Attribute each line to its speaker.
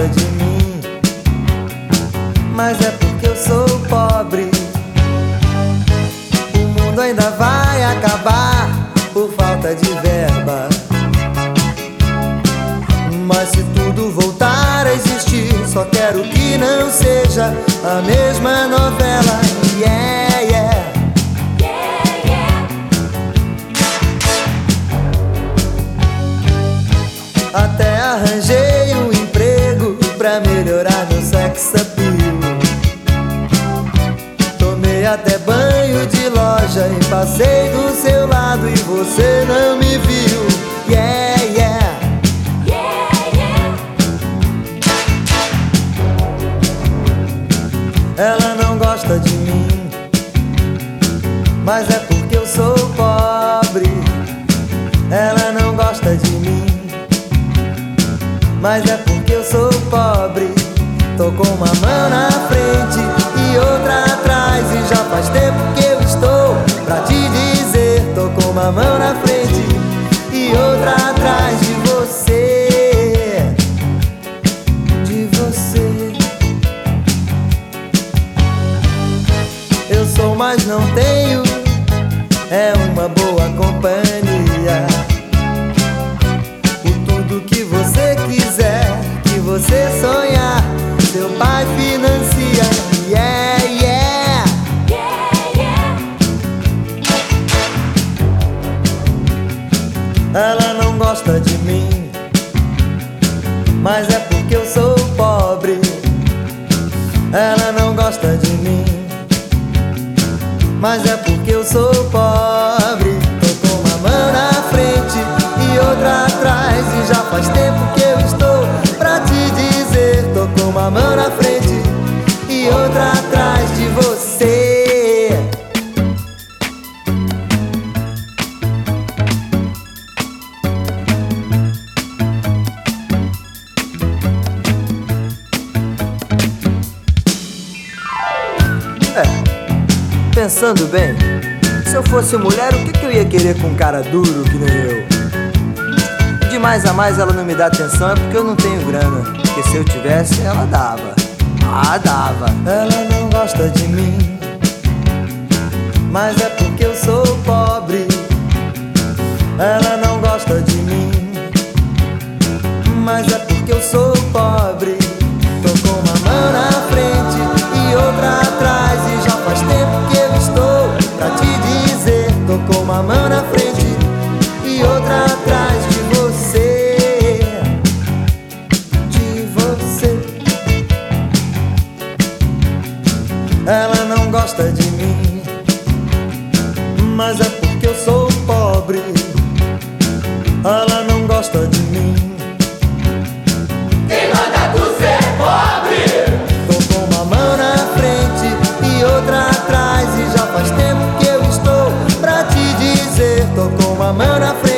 Speaker 1: gosta de mim, mas é porque eu sou pobre. O mundo ainda vai acabar por falta de verba. Mas se tudo voltar a existir, só quero que não seja a mesma novela. Yeah, yeah. Melhorar meu sex appeal. Tomei até banho de loja e passei do seu lado e você não me viu. Yeah, yeah. Ela não gosta de mim, mas é porque eu sou pobre. Mas é porque eu sou pobre. Tô com uma mão na frente e outra atrás, e já faz tempo que eu estou pra te dizer. Tô com uma mão na frente e outra atrás de você. De você. Eu sou, mas não tenho. É uma boa companhia. Gosta de mim, mas é porque eu sou pobre. Ela não gosta de mim, mas é porque eu sou pobre. Tô com uma mão na frente e outra atrás, e já faz tempo que eu estou pra te dizer. Tô com uma mão na frente pensando bem, se eu fosse mulher, o que, que eu ia querer com um cara duro que nem eu? De mais a mais ela não me dá atenção é porque eu não tenho grana. Porque se eu tivesse, ela dava. Ah, dava. Ela não gosta de mim, mas é porque eu sou pobre. Ela não gosta de mim, mas é porque eu sou pobre. Gosta de mim, mas é porque eu sou pobre. Ela não gosta de mim. Tô com uma mão na frente e outra atrás E já faz tempo que eu estou pra te dizer Tô com uma mão na frente